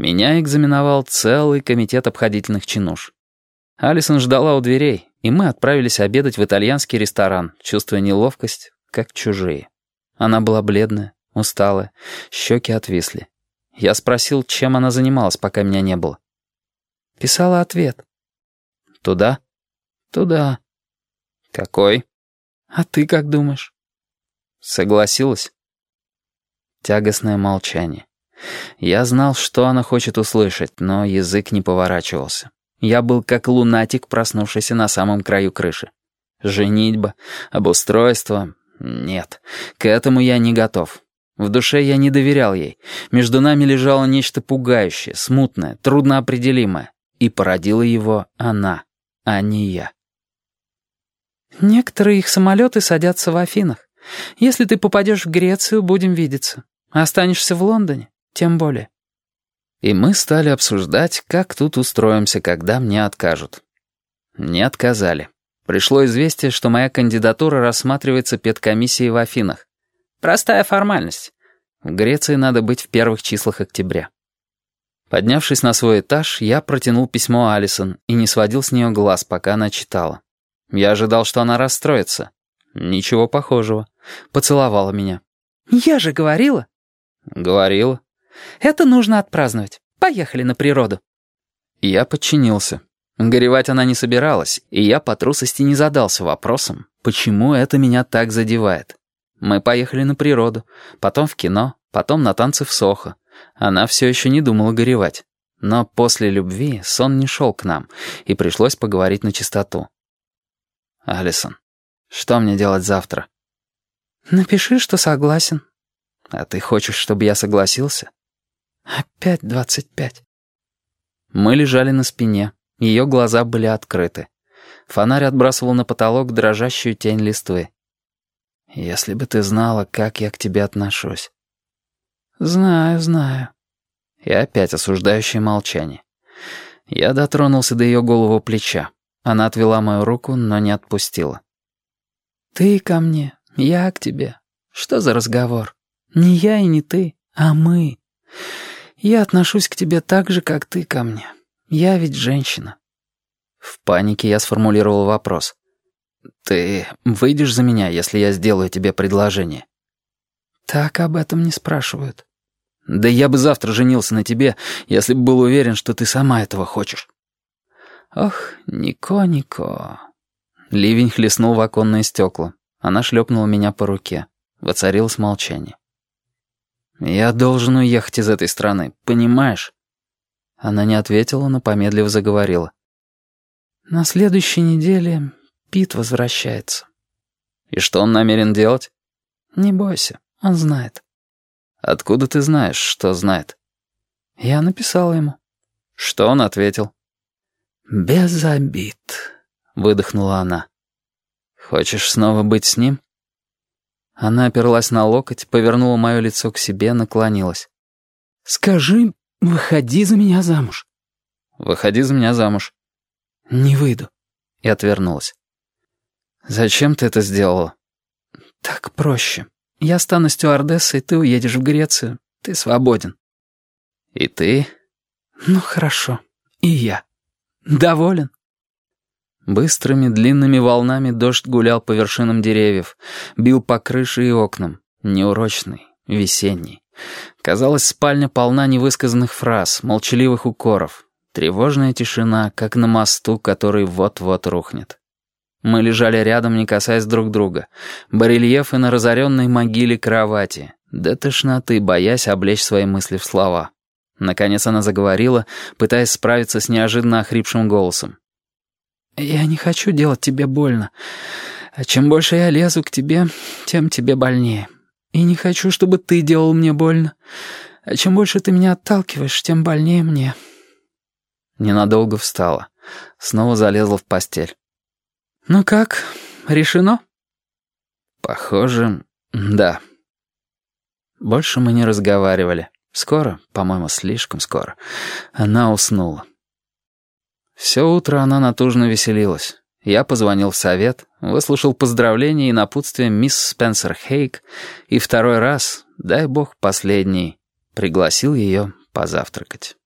Меня экзаменовал целый комитет обходительных чинуш. Алисон ждала у дверей, и мы отправились обедать в итальянский ресторан, чувствуя неловкость, как чужие. Она была бледная, усталая, щеки отвисли. Я спросил, чем она занималась, пока меня не было. Писала ответ. «Туда?» «Туда». «Какой?» «А ты как думаешь?» «Согласилась?» Тягостное молчание. Я знал, что она хочет услышать, но язык не поворачивался. Я был как лунатик, проснувшийся на самом краю крыши. Женитьба, обустройство... Нет, к этому я не готов. В душе я не доверял ей. Между нами лежало нечто пугающее, смутное, трудноопределимое. И породила его она, а не я. «Некоторые их самолеты садятся в Афинах. Если ты попадешь в Грецию, будем видеться. Останешься в Лондоне, тем более». И мы стали обсуждать, как тут устроимся, когда мне откажут. Не отказали. Пришло известие, что моя кандидатура рассматривается педкомиссией в Афинах. Простая формальность. В Греции надо быть в первых числах октября. Поднявшись на свой этаж, я протянул письмо Алисон и не сводил с нее глаз, пока она читала. Я ожидал, что она расстроится. Ничего похожего. Поцеловала меня. «Я же говорила». «Говорила». Это нужно отпраздновать. Поехали на природу». Я подчинился. Горевать она не собиралась, и я по трусости не задался вопросом, почему это меня так задевает. Мы поехали на природу, потом в кино, потом на танцы в Сохо. Она все еще не думала горевать. Но после любви сон не шел к нам, и пришлось поговорить на чистоту. «Алисон, что мне делать завтра?» «Напиши, что согласен». «А ты хочешь, чтобы я согласился?» «Опять двадцать пять». Мы лежали на спине, ее глаза были открыты. Фонарь отбрасывал на потолок дрожащую тень листвы. «Если бы ты знала, как я к тебе отношусь». «Знаю, знаю». И опять осуждающее молчание. Я дотронулся до ее голову плеча. Она отвела мою руку, но не отпустила. «Ты ко мне, я к тебе. Что за разговор? Не я и не ты, а мы. Я отношусь к тебе так же, как ты ко мне. Я ведь женщина». В панике я сформулировал вопрос. «Ты выйдешь за меня, если я сделаю тебе предложение?» «Так об этом не спрашивают». «Да я бы завтра женился на тебе, если бы был уверен, что ты сама этого хочешь». «Ох, Нико, Нико». Ливень хлестнул в оконные стекла. Она шлепнула меня по руке. Воцарилось молчание. «Я должен уехать из этой страны, понимаешь?» Она не ответила, но помедлив заговорила. «На следующей неделе Пит возвращается». «И что он намерен делать?» «Не бойся, он знает». «Откуда ты знаешь, что знает?» «Я написала ему». «Что он ответил?» «Без обид», — выдохнула она. «Хочешь снова быть с ним?» Она оперлась на локоть, повернула мое лицо к себе, наклонилась. «Скажи, выходи за меня замуж». «Выходи за меня замуж». «Не выйду». И отвернулась. «Зачем ты это сделала?» «Так проще. Я стану стюардессой, ты уедешь в Грецию. Ты свободен». «И ты?» «Ну, хорошо. И я. Доволен?» Быстрыми длинными волнами дождь гулял по вершинам деревьев, бил по крыше и окнам, неурочный, весенний. Казалось, спальня полна невысказанных фраз, молчаливых укоров. Тревожная тишина, как на мосту, который вот-вот рухнет. Мы лежали рядом, не касаясь друг друга. Барельефы на разоренной могиле кровати. До тошноты, боясь облечь свои мысли в слова. Наконец она заговорила, пытаясь справиться с неожиданно охрипшим голосом. «Я не хочу делать тебе больно. А чем больше я лезу к тебе, тем тебе больнее. И не хочу, чтобы ты делал мне больно. А чем больше ты меня отталкиваешь, тем больнее мне». Ненадолго встала. Снова залезла в постель. «Ну как, решено?» «Похоже, да». Больше мы не разговаривали. Скоро, по-моему, слишком скоро, она уснула. Все утро она натужно веселилась. Я позвонил в совет, выслушал поздравления и напутствие мисс Спенсер Хейк, и второй раз, дай бог последний, пригласил ее позавтракать.